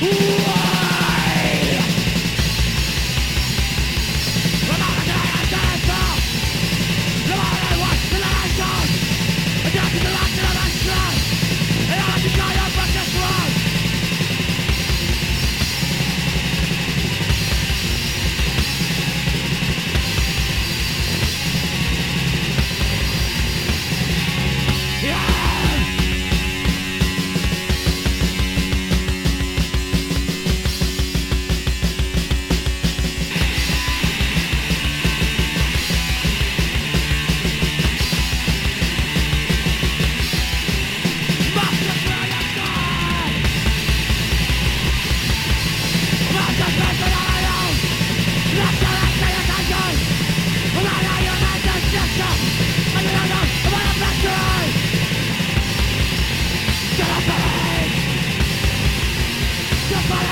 Never understand